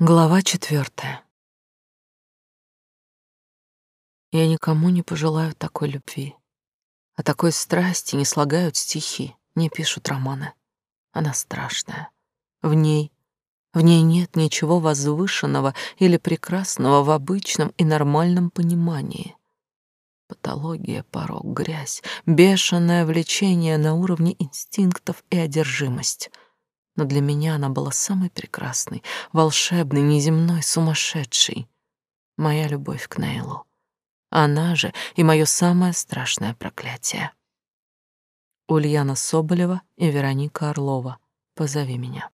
Глава четвертая. Я никому не пожелаю такой любви. О такой страсти не слагают стихи, не пишут романы. Она страшная. В ней, в ней нет ничего возвышенного или прекрасного в обычном и нормальном понимании. Патология, порог, грязь, бешеное влечение на уровне инстинктов и одержимость — но для меня она была самой прекрасной, волшебной, неземной, сумасшедшей. Моя любовь к Нейлу. Она же и мое самое страшное проклятие. Ульяна Соболева и Вероника Орлова. Позови меня.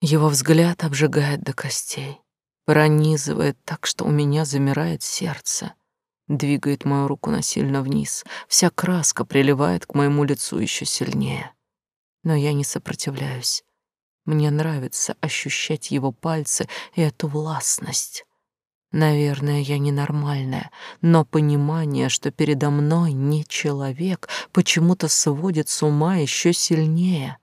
Его взгляд обжигает до костей, пронизывает так, что у меня замирает сердце двигает мою руку насильно вниз. Вся краска приливает к моему лицу еще сильнее. Но я не сопротивляюсь. Мне нравится ощущать его пальцы и эту властность. Наверное, я ненормальная, но понимание, что передо мной не человек, почему-то сводит с ума еще сильнее,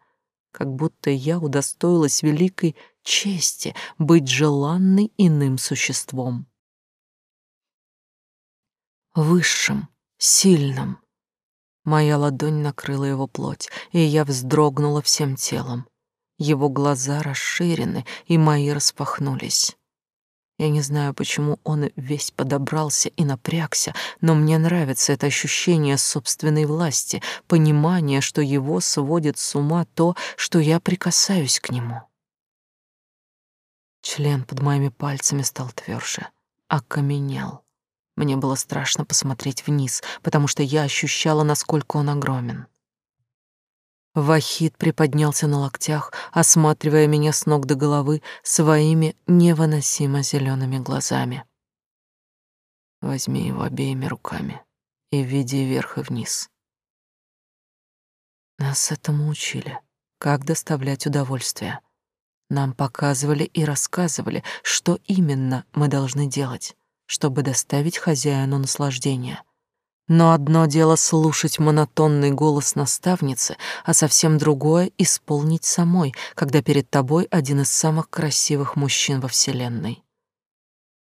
как будто я удостоилась великой чести быть желанной иным существом высшим, сильным. Моя ладонь накрыла его плоть, и я вздрогнула всем телом. Его глаза расширены, и мои распахнулись. Я не знаю, почему он весь подобрался и напрягся, но мне нравится это ощущение собственной власти, понимание, что его сводит с ума то, что я прикасаюсь к нему. Член под моими пальцами стал тверже, окаменел. Мне было страшно посмотреть вниз, потому что я ощущала, насколько он огромен. Вахид приподнялся на локтях, осматривая меня с ног до головы своими невыносимо зелеными глазами. Возьми его обеими руками и веди вверх и вниз. Нас этому учили, как доставлять удовольствие. Нам показывали и рассказывали, что именно мы должны делать чтобы доставить хозяину наслаждение. Но одно дело слушать монотонный голос наставницы, а совсем другое — исполнить самой, когда перед тобой один из самых красивых мужчин во Вселенной.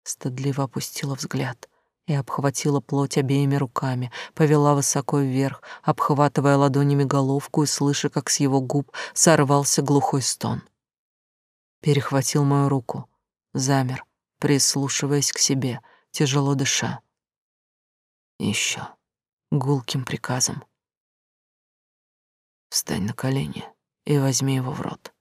Стыдливо опустила взгляд и обхватила плоть обеими руками, повела высоко вверх, обхватывая ладонями головку и слыша, как с его губ сорвался глухой стон. Перехватил мою руку, замер, прислушиваясь к себе — тяжело дыша. Еще гулким приказом. Встань на колени и возьми его в рот.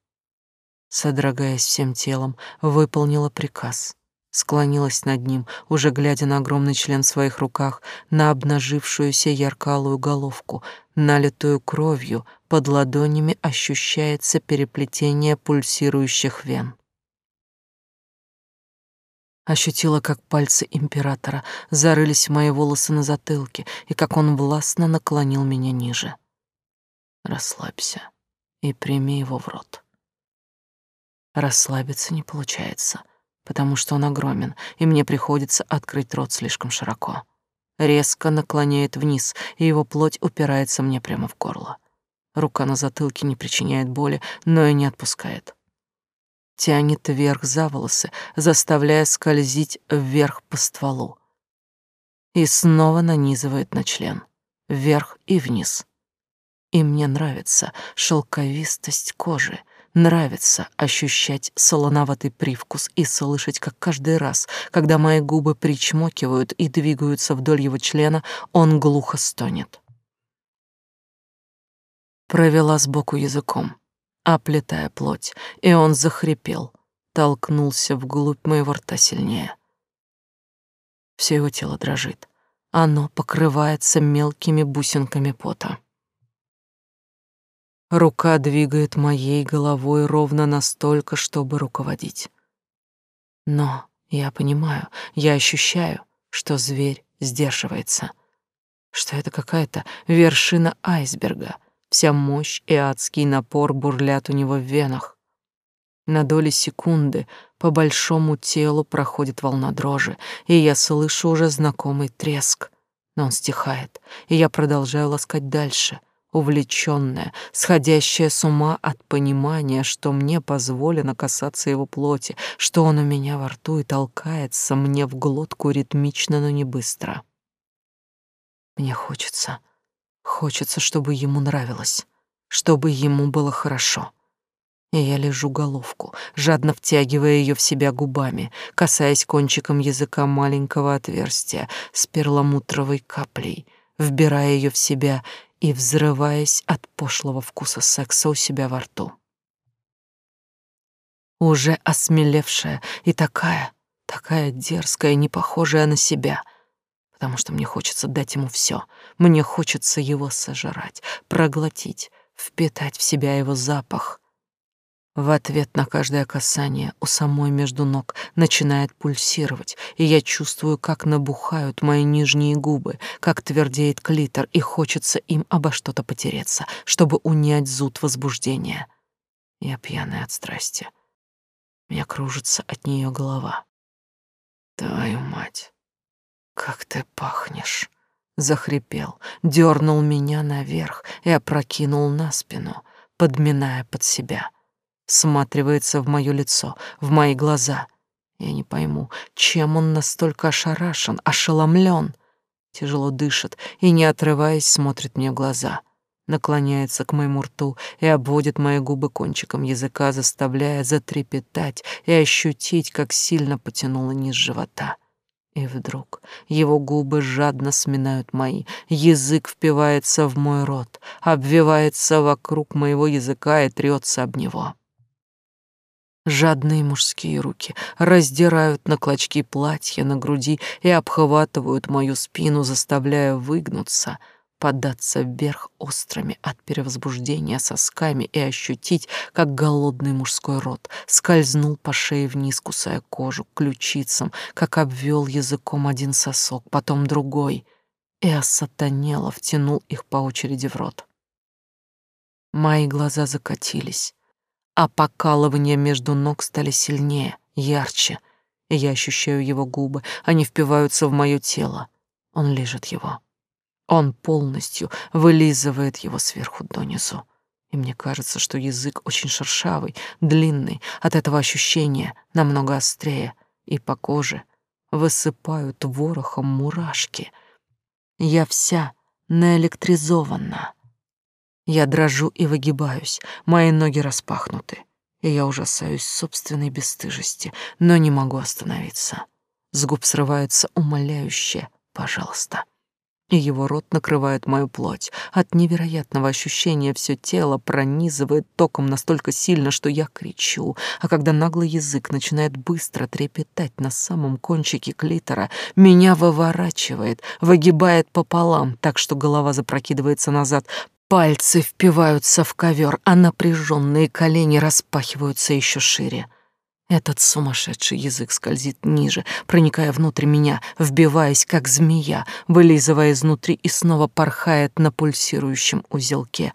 Содрогаясь всем телом, выполнила приказ. Склонилась над ним, уже глядя на огромный член в своих руках, на обнажившуюся яркалую головку, налитую кровью, под ладонями ощущается переплетение пульсирующих вен. Ощутила, как пальцы императора зарылись в мои волосы на затылке и как он властно наклонил меня ниже. Расслабься и прими его в рот. Расслабиться не получается, потому что он огромен, и мне приходится открыть рот слишком широко. Резко наклоняет вниз, и его плоть упирается мне прямо в горло. Рука на затылке не причиняет боли, но и не отпускает тянет вверх за волосы, заставляя скользить вверх по стволу. И снова нанизывает на член, вверх и вниз. И мне нравится шелковистость кожи, нравится ощущать солоноватый привкус и слышать, как каждый раз, когда мои губы причмокивают и двигаются вдоль его члена, он глухо стонет. Провела сбоку языком оплетая плоть, и он захрипел, толкнулся вглубь моего рта сильнее. Все его тело дрожит. Оно покрывается мелкими бусинками пота. Рука двигает моей головой ровно настолько, чтобы руководить. Но я понимаю, я ощущаю, что зверь сдерживается, что это какая-то вершина айсберга, Вся мощь и адский напор бурлят у него в венах. На доли секунды по большому телу проходит волна дрожи, и я слышу уже знакомый треск. Но он стихает, и я продолжаю ласкать дальше, увлечённая, сходящая с ума от понимания, что мне позволено касаться его плоти, что он у меня во рту и толкается мне в глотку ритмично, но не быстро. Мне хочется, хочется, чтобы ему нравилось, чтобы ему было хорошо. И я лежу головку, жадно втягивая ее в себя губами, касаясь кончиком языка маленького отверстия с перламутровой каплей, вбирая ее в себя и взрываясь от пошлого вкуса секса у себя во рту. Уже осмелевшая и такая, такая дерзкая, не похожая на себя — потому что мне хочется дать ему все. Мне хочется его сожрать, проглотить, впитать в себя его запах. В ответ на каждое касание у самой между ног начинает пульсировать, и я чувствую, как набухают мои нижние губы, как твердеет клитор, и хочется им обо что-то потереться, чтобы унять зуд возбуждения. Я пьяная от страсти. Меня кружится от нее голова. Твою мать, как ты пахнешь! Захрипел, дернул меня наверх и опрокинул на спину, подминая под себя. Сматривается в мое лицо, в мои глаза. Я не пойму, чем он настолько ошарашен, ошеломлен. Тяжело дышит и, не отрываясь, смотрит мне в глаза. Наклоняется к моему рту и обводит мои губы кончиком языка, заставляя затрепетать и ощутить, как сильно потянуло низ живота. И вдруг его губы жадно сминают мои, язык впивается в мой рот, обвивается вокруг моего языка и трется об него. Жадные мужские руки раздирают на клочки платья на груди и обхватывают мою спину, заставляя выгнуться — податься вверх острыми от перевозбуждения сосками и ощутить, как голодный мужской рот скользнул по шее вниз, кусая кожу, ключицам, как обвел языком один сосок, потом другой, и осатанело втянул их по очереди в рот. Мои глаза закатились, а покалывания между ног стали сильнее, ярче, и я ощущаю его губы, они впиваются в мое тело. Он лежит его. Он полностью вылизывает его сверху донизу. И мне кажется, что язык очень шершавый, длинный, от этого ощущения намного острее, и по коже высыпают ворохом мурашки. Я вся наэлектризована. Я дрожу и выгибаюсь, мои ноги распахнуты, и я ужасаюсь собственной бесстыжести, но не могу остановиться. С губ срывается умоляющее «пожалуйста» и его рот накрывает мою плоть. От невероятного ощущения все тело пронизывает током настолько сильно, что я кричу, а когда наглый язык начинает быстро трепетать на самом кончике клитора, меня выворачивает, выгибает пополам, так что голова запрокидывается назад, Пальцы впиваются в ковер, а напряженные колени распахиваются еще шире. Этот сумасшедший язык скользит ниже, проникая внутрь меня, вбиваясь, как змея, вылизывая изнутри и снова порхает на пульсирующем узелке,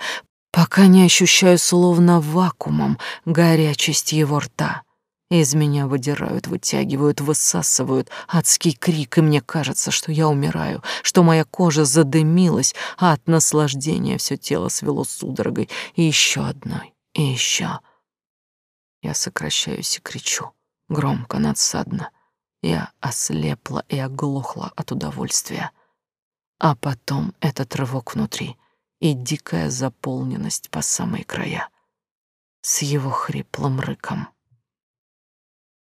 пока не ощущаю словно вакуумом горячесть его рта. Из меня выдирают, вытягивают, высасывают адский крик, и мне кажется, что я умираю, что моя кожа задымилась, а от наслаждения все тело свело судорогой, и еще одной, и еще. Я сокращаюсь и кричу, громко, надсадно. Я ослепла и оглохла от удовольствия. А потом этот рывок внутри и дикая заполненность по самые края. С его хриплым рыком.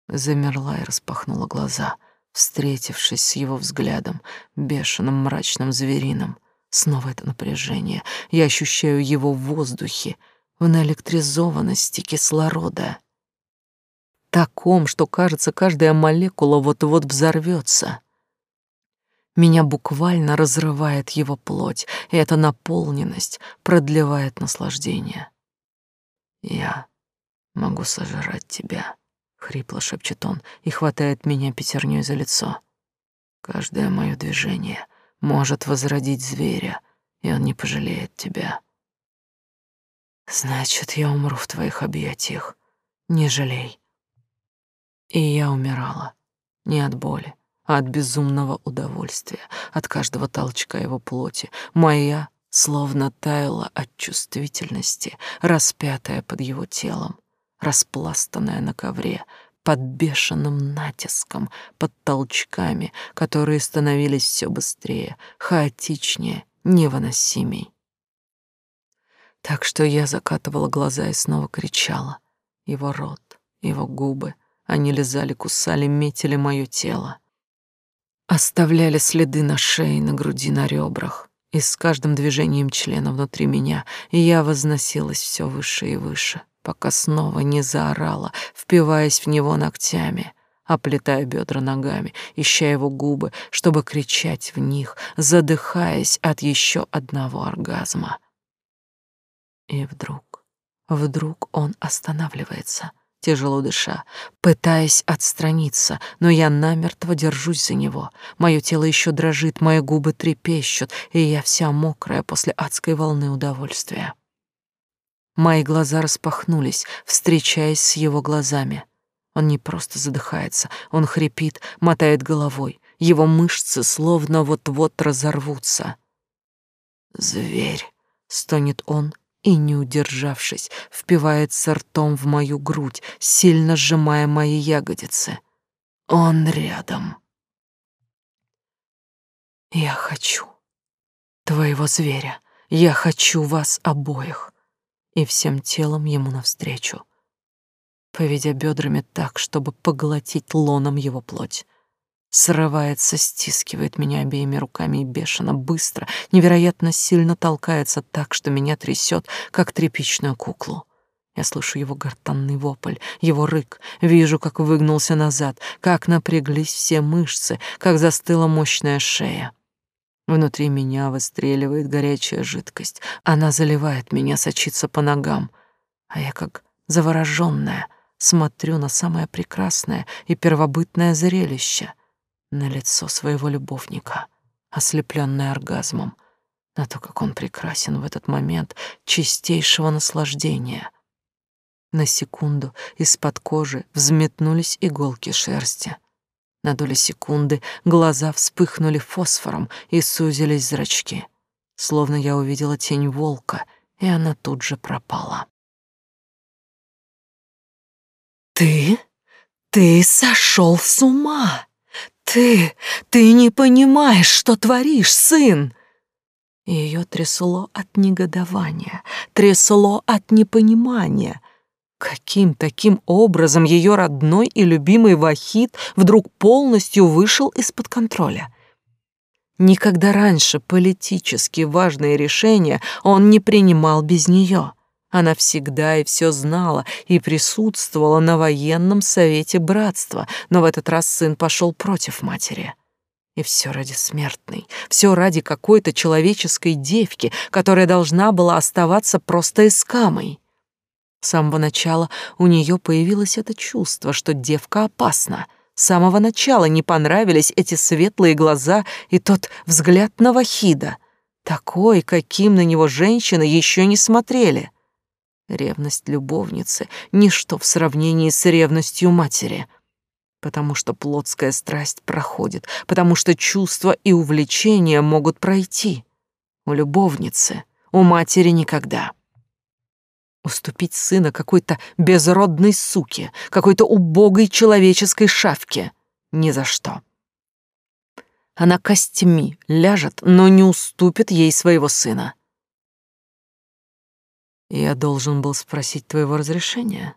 Замерла и распахнула глаза, встретившись с его взглядом, бешеным, мрачным, звериным. Снова это напряжение. Я ощущаю его в воздухе, в наэлектризованности кислорода. Таком, что, кажется, каждая молекула вот-вот взорвется. Меня буквально разрывает его плоть, и эта наполненность продлевает наслаждение. «Я могу сожрать тебя», — хрипло шепчет он и хватает меня пятерней за лицо. «Каждое мое движение может возродить зверя, и он не пожалеет тебя». Значит, я умру в твоих объятиях. Не жалей. И я умирала. Не от боли, а от безумного удовольствия, от каждого толчка его плоти. Моя словно таяла от чувствительности, распятая под его телом, распластанная на ковре, под бешеным натиском, под толчками, которые становились все быстрее, хаотичнее, невыносимей. Так что я закатывала глаза и снова кричала. Его рот, его губы, они лизали, кусали, метили мое тело. Оставляли следы на шее, на груди, на ребрах. И с каждым движением члена внутри меня я возносилась все выше и выше, пока снова не заорала, впиваясь в него ногтями, оплетая бедра ногами, ища его губы, чтобы кричать в них, задыхаясь от еще одного оргазма. И вдруг, вдруг он останавливается, тяжело дыша, пытаясь отстраниться, но я намертво держусь за него. Мое тело еще дрожит, мои губы трепещут, и я вся мокрая после адской волны удовольствия. Мои глаза распахнулись, встречаясь с его глазами. Он не просто задыхается, он хрипит, мотает головой. Его мышцы словно вот-вот разорвутся. «Зверь!» — стонет он и, не удержавшись, впивается ртом в мою грудь, сильно сжимая мои ягодицы. Он рядом. Я хочу твоего зверя. Я хочу вас обоих. И всем телом ему навстречу, поведя бедрами так, чтобы поглотить лоном его плоть. Срывается, стискивает меня обеими руками и бешено, быстро, невероятно сильно толкается так, что меня трясет, как тряпичную куклу. Я слышу его гортанный вопль, его рык, вижу, как выгнулся назад, как напряглись все мышцы, как застыла мощная шея. Внутри меня выстреливает горячая жидкость. Она заливает меня, сочится по ногам. А я как завороженная смотрю на самое прекрасное и первобытное зрелище — на лицо своего любовника, ослепленное оргазмом, на то, как он прекрасен в этот момент чистейшего наслаждения. На секунду из-под кожи взметнулись иголки шерсти. На долю секунды глаза вспыхнули фосфором и сузились зрачки. Словно я увидела тень волка, и она тут же пропала. «Ты? Ты сошел с ума!» «Ты, ты не понимаешь, что творишь, сын!» Ее трясло от негодования, трясло от непонимания. Каким таким образом ее родной и любимый Вахид вдруг полностью вышел из-под контроля? Никогда раньше политически важные решения он не принимал без нее. Она всегда и все знала и присутствовала на военном совете братства, но в этот раз сын пошел против матери. И все ради смертной, все ради какой-то человеческой девки, которая должна была оставаться просто искамой. С самого начала у нее появилось это чувство, что девка опасна. С самого начала не понравились эти светлые глаза и тот взгляд на Вахида, такой, каким на него женщины еще не смотрели. Ревность любовницы — ничто в сравнении с ревностью матери. Потому что плотская страсть проходит, потому что чувства и увлечения могут пройти. У любовницы, у матери никогда. Уступить сына какой-то безродной суке, какой-то убогой человеческой шавке — ни за что. Она костями ляжет, но не уступит ей своего сына. Я должен был спросить твоего разрешения.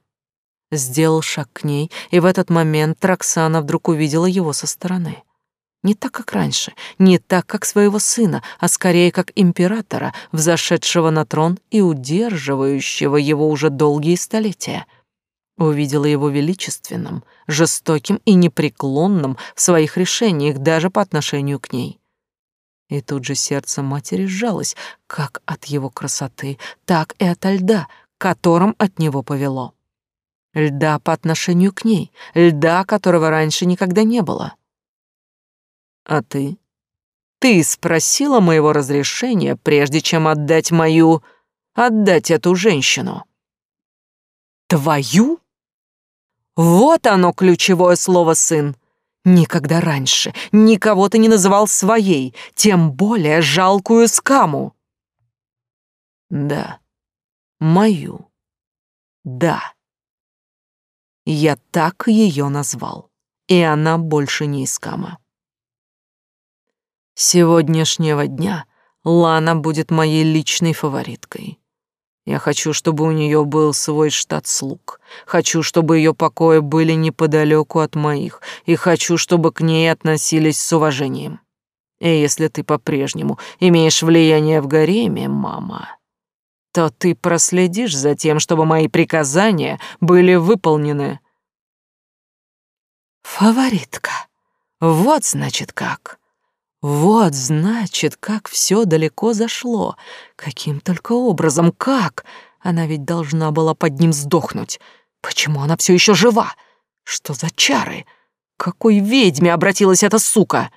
Сделал шаг к ней, и в этот момент Роксана вдруг увидела его со стороны. Не так, как раньше, не так, как своего сына, а скорее как императора, взошедшего на трон и удерживающего его уже долгие столетия. Увидела его величественным, жестоким и непреклонным в своих решениях даже по отношению к ней. И тут же сердце матери сжалось, как от его красоты, так и от льда, которым от него повело. Льда по отношению к ней, льда, которого раньше никогда не было. А ты? Ты спросила моего разрешения, прежде чем отдать мою... отдать эту женщину. Твою? Вот оно ключевое слово, сын. Никогда раньше никого ты не называл своей, тем более жалкую скаму. Да, мою. Да. Я так ее назвал, и она больше не из Кама. сегодняшнего дня Лана будет моей личной фавориткой. Я хочу, чтобы у нее был свой штат слуг. Хочу, чтобы ее покои были неподалеку от моих. И хочу, чтобы к ней относились с уважением. И если ты по-прежнему имеешь влияние в гареме, мама, то ты проследишь за тем, чтобы мои приказания были выполнены. Фаворитка. Вот значит как. Вот, значит, как все далеко зашло. Каким только образом, как? Она ведь должна была под ним сдохнуть. Почему она все еще жива? Что за чары? какой ведьме обратилась эта сука?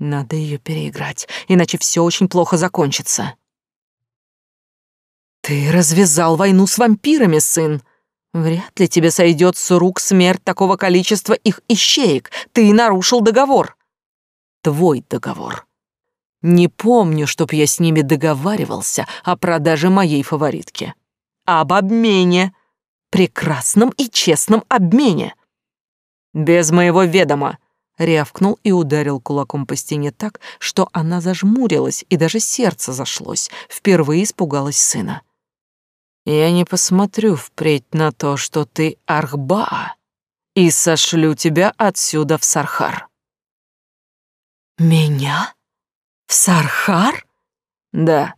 Надо ее переиграть, иначе все очень плохо закончится. Ты развязал войну с вампирами, сын. Вряд ли тебе сойдет с рук смерть такого количества их ищеек. Ты нарушил договор твой договор. Не помню, чтоб я с ними договаривался о продаже моей фаворитки. Об обмене. Прекрасном и честном обмене. Без моего ведома. Рявкнул и ударил кулаком по стене так, что она зажмурилась и даже сердце зашлось. Впервые испугалась сына. Я не посмотрю впредь на то, что ты Архбаа, и сошлю тебя отсюда в Сархар. Меня? В Сархар? Да.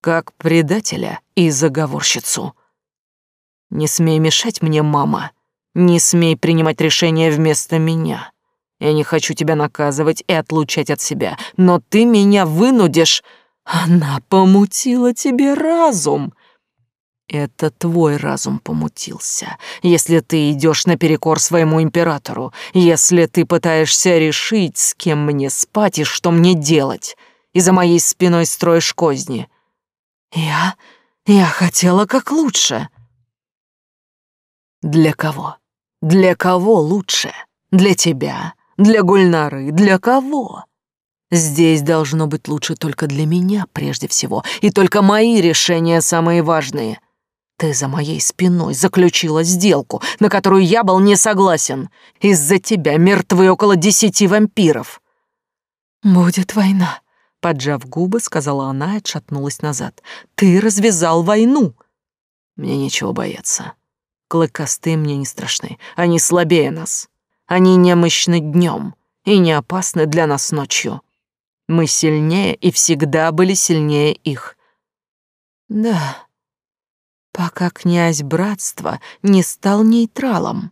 Как предателя и заговорщицу. Не смей мешать мне, мама. Не смей принимать решения вместо меня. Я не хочу тебя наказывать и отлучать от себя, но ты меня вынудишь. Она помутила тебе разум. Это твой разум помутился, если ты идешь наперекор своему императору, если ты пытаешься решить, с кем мне спать и что мне делать, и за моей спиной строишь козни. Я... я хотела как лучше. Для кого? Для кого лучше? Для тебя? Для Гульнары? Для кого? Здесь должно быть лучше только для меня прежде всего, и только мои решения самые важные. Ты за моей спиной заключила сделку, на которую я был не согласен. Из-за тебя мертвы около десяти вампиров. Будет война, поджав губы, сказала она и отшатнулась назад. Ты развязал войну. Мне нечего бояться. Клыкастые мне не страшны, они слабее нас. Они немощны днем и не опасны для нас ночью. Мы сильнее и всегда были сильнее их. Да, пока князь братства не стал нейтралом.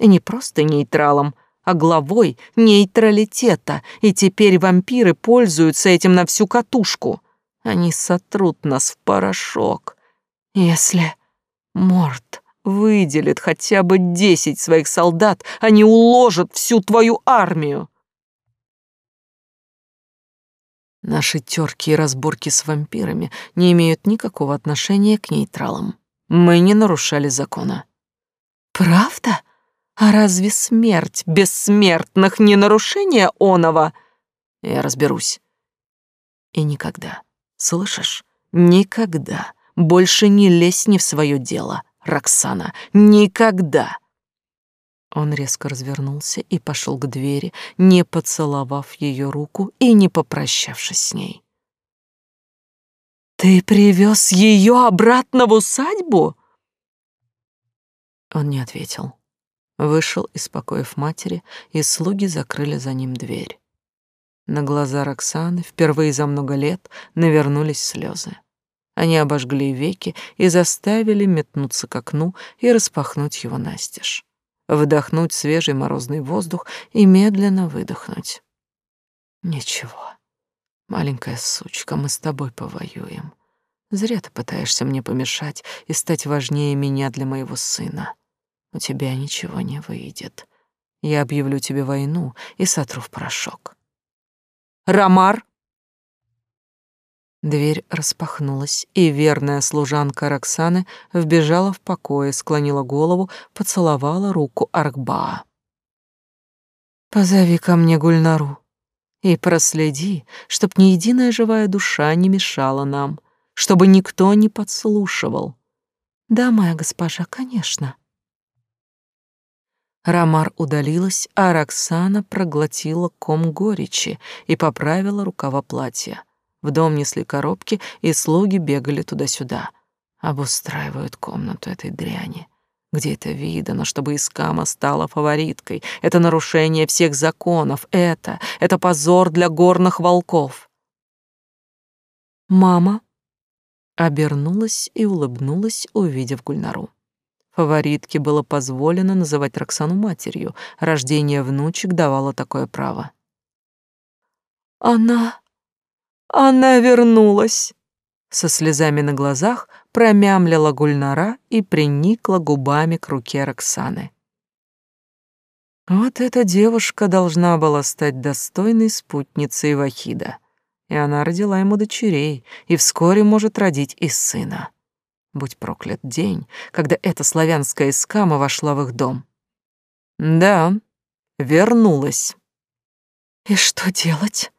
И не просто нейтралом, а главой нейтралитета, и теперь вампиры пользуются этим на всю катушку. Они сотрут нас в порошок. Если Морт выделит хотя бы десять своих солдат, они уложат всю твою армию. Наши терки и разборки с вампирами не имеют никакого отношения к нейтралам. Мы не нарушали закона. Правда? А разве смерть бессмертных не нарушение оного? Я разберусь. И никогда, слышишь, никогда больше не лезь не в свое дело, Роксана, никогда. Он резко развернулся и пошел к двери, не поцеловав ее руку и не попрощавшись с ней. «Ты привез ее обратно в усадьбу?» Он не ответил. Вышел из покоев матери, и слуги закрыли за ним дверь. На глаза Роксаны впервые за много лет навернулись слезы. Они обожгли веки и заставили метнуться к окну и распахнуть его настежь. Вдохнуть свежий морозный воздух и медленно выдохнуть. Ничего. Маленькая сучка, мы с тобой повоюем. Зря ты пытаешься мне помешать и стать важнее меня для моего сына. У тебя ничего не выйдет. Я объявлю тебе войну и сотру в порошок. Ромар! Дверь распахнулась, и верная служанка Роксаны вбежала в покое, склонила голову, поцеловала руку Аркбаа. «Позови ко мне Гульнару», и проследи, чтоб ни единая живая душа не мешала нам, чтобы никто не подслушивал. Да, моя госпожа, конечно. Рамар удалилась, а Роксана проглотила ком горечи и поправила рукава платья. В дом несли коробки, и слуги бегали туда-сюда. Обустраивают комнату этой дряни. Где это видано, чтобы Искама стала фавориткой? Это нарушение всех законов. Это, это позор для горных волков. Мама обернулась и улыбнулась, увидев Гульнару. Фаворитке было позволено называть Роксану матерью. Рождение внучек давало такое право. Она... она вернулась. Со слезами на глазах промямлила Гульнара и приникла губами к руке Роксаны. Вот эта девушка должна была стать достойной спутницей Вахида. И она родила ему дочерей, и вскоре может родить и сына. Будь проклят день, когда эта славянская искама вошла в их дом. Да, вернулась. И что делать?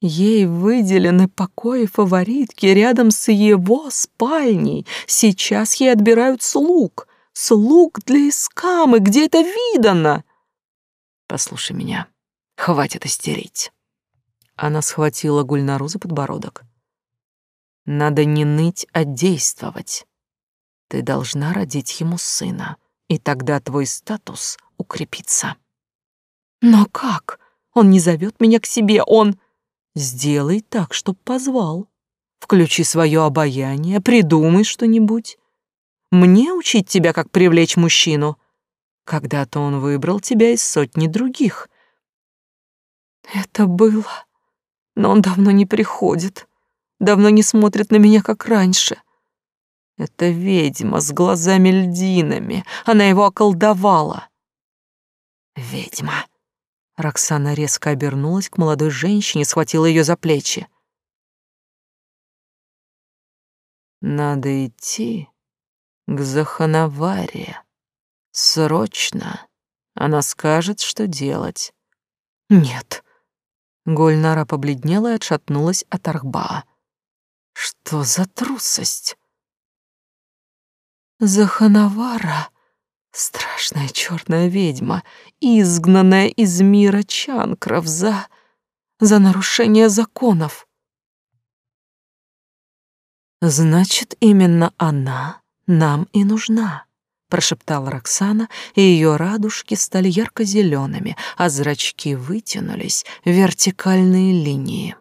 Ей выделены покои фаворитки рядом с его спальней. Сейчас ей отбирают слуг. Слуг для искамы. Где это видано? Послушай меня. Хватит истерить. Она схватила Гульнару за подбородок. Надо не ныть, а действовать. Ты должна родить ему сына, и тогда твой статус укрепится. Но как? Он не зовет меня к себе, он... Сделай так, чтоб позвал. Включи свое обаяние, придумай что-нибудь. Мне учить тебя, как привлечь мужчину? Когда-то он выбрал тебя из сотни других. Это было, но он давно не приходит давно не смотрит на меня, как раньше. Это ведьма с глазами льдинами. Она его околдовала. Ведьма. Роксана резко обернулась к молодой женщине, схватила ее за плечи. Надо идти к Захановаре. Срочно. Она скажет, что делать. Нет. Гульнара побледнела и отшатнулась от Архбаа. Что за трусость? Заханавара, страшная черная ведьма, изгнанная из мира Чанкров за... за нарушение законов. Значит, именно она нам и нужна, прошептала Роксана, и ее радужки стали ярко-зелеными, а зрачки вытянулись в вертикальные линии.